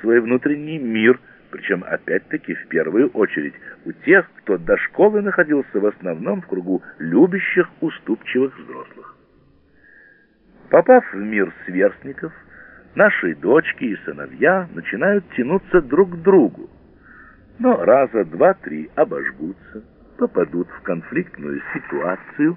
свой внутренний мир, причем опять-таки в первую очередь у тех, кто до школы находился в основном в кругу любящих, уступчивых взрослых. Попав в мир сверстников, наши дочки и сыновья начинают тянуться друг к другу, но раза два-три обожгутся, попадут в конфликтную ситуацию,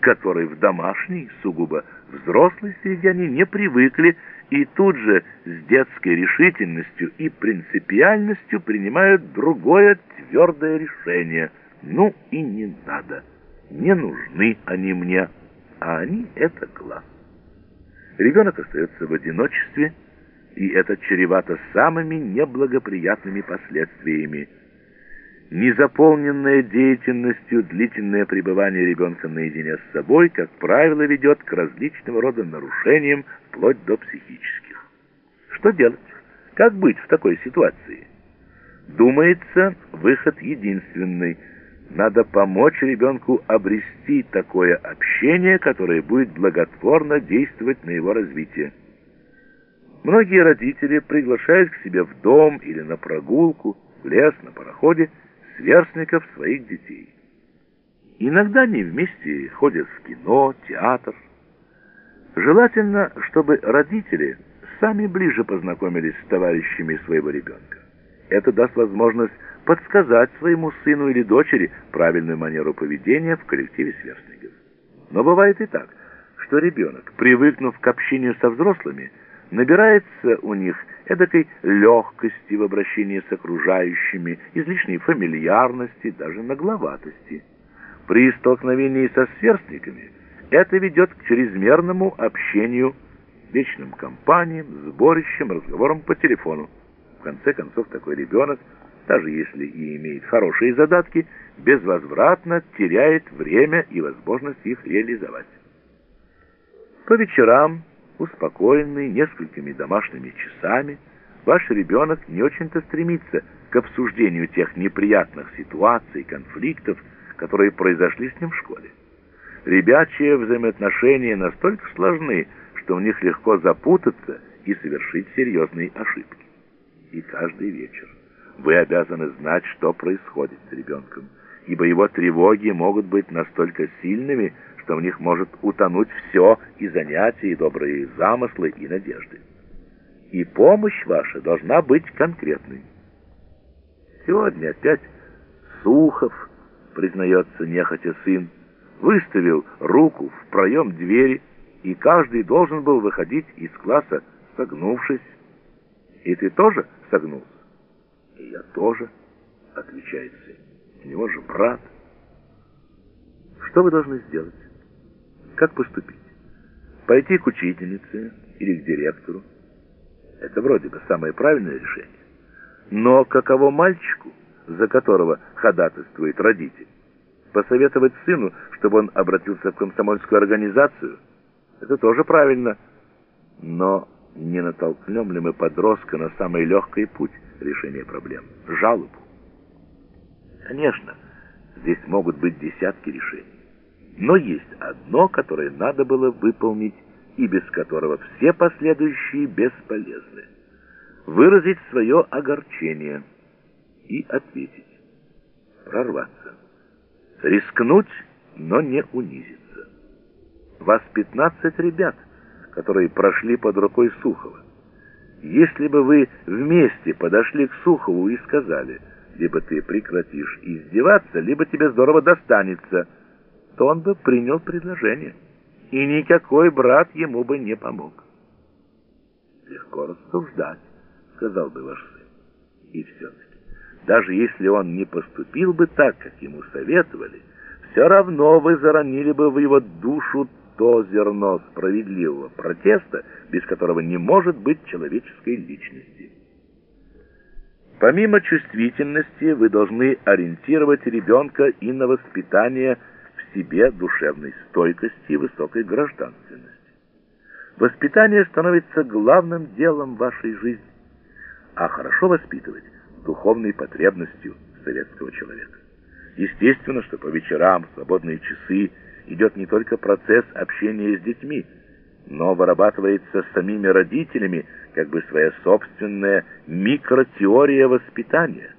которой в домашней, сугубо взрослой среде они не привыкли, и тут же с детской решительностью и принципиальностью принимают другое твердое решение. Ну и не надо, не нужны они мне, а они — это класс. Ребенок остается в одиночестве, и это чревато самыми неблагоприятными последствиями. Незаполненная деятельностью длительное пребывание ребенка наедине с собой, как правило, ведет к различного рода нарушениям, вплоть до психических. Что делать? Как быть в такой ситуации? Думается, выход единственный – надо помочь ребенку обрести такое общение, которое будет благотворно действовать на его развитие. Многие родители приглашают к себе в дом или на прогулку, в лес, на пароходе сверстников своих детей. Иногда они вместе ходят в кино, театр. Желательно, чтобы родители сами ближе познакомились с товарищами своего ребенка. Это даст возможность подсказать своему сыну или дочери правильную манеру поведения в коллективе сверстников. Но бывает и так, что ребенок, привыкнув к общению со взрослыми, набирается у них эдакой легкости в обращении с окружающими, излишней фамильярности, даже нагловатости. При столкновении со сверстниками это ведет к чрезмерному общению, вечным компаниям, сборищам, разговорам по телефону. В конце концов, такой ребенок – даже если и имеет хорошие задатки, безвозвратно теряет время и возможность их реализовать. По вечерам, успокоенный несколькими домашними часами, ваш ребенок не очень-то стремится к обсуждению тех неприятных ситуаций, конфликтов, которые произошли с ним в школе. Ребячьи взаимоотношения настолько сложны, что в них легко запутаться и совершить серьезные ошибки. И каждый вечер вы обязаны знать, что происходит с ребенком, ибо его тревоги могут быть настолько сильными, что в них может утонуть все и занятия, и добрые замыслы, и надежды. И помощь ваша должна быть конкретной. Сегодня опять Сухов, признается нехотя сын, выставил руку в проем двери, и каждый должен был выходить из класса, согнувшись. И ты тоже согнулся? И я тоже, отвечает сын. У него же брат. Что вы должны сделать? Как поступить? Пойти к учительнице или к директору? Это вроде бы самое правильное решение. Но каково мальчику, за которого ходатайствует родитель? Посоветовать сыну, чтобы он обратился в комсомольскую организацию? Это тоже правильно. Но не натолкнем ли мы подростка на самый легкий путь решения проблем – жалобу? Конечно, здесь могут быть десятки решений. Но есть одно, которое надо было выполнить и без которого все последующие бесполезны. Выразить свое огорчение и ответить. Прорваться. Рискнуть, но не унизиться. Вас 15 ребят – которые прошли под рукой Сухова. Если бы вы вместе подошли к Сухову и сказали, либо ты прекратишь издеваться, либо тебе здорово достанется, то он бы принял предложение, и никакой брат ему бы не помог. «Легко рассуждать», — сказал бы ваш сын. И все-таки, даже если он не поступил бы так, как ему советовали, все равно вы заронили бы в его душу то зерно справедливого протеста, без которого не может быть человеческой личности. Помимо чувствительности, вы должны ориентировать ребенка и на воспитание себе душевной стойкости и высокой гражданственности. Воспитание становится главным делом вашей жизни, а хорошо воспитывать – духовной потребностью советского человека. Естественно, что по вечерам, в свободные часы – идет не только процесс общения с детьми, но вырабатывается самими родителями как бы своя собственная микротеория воспитания.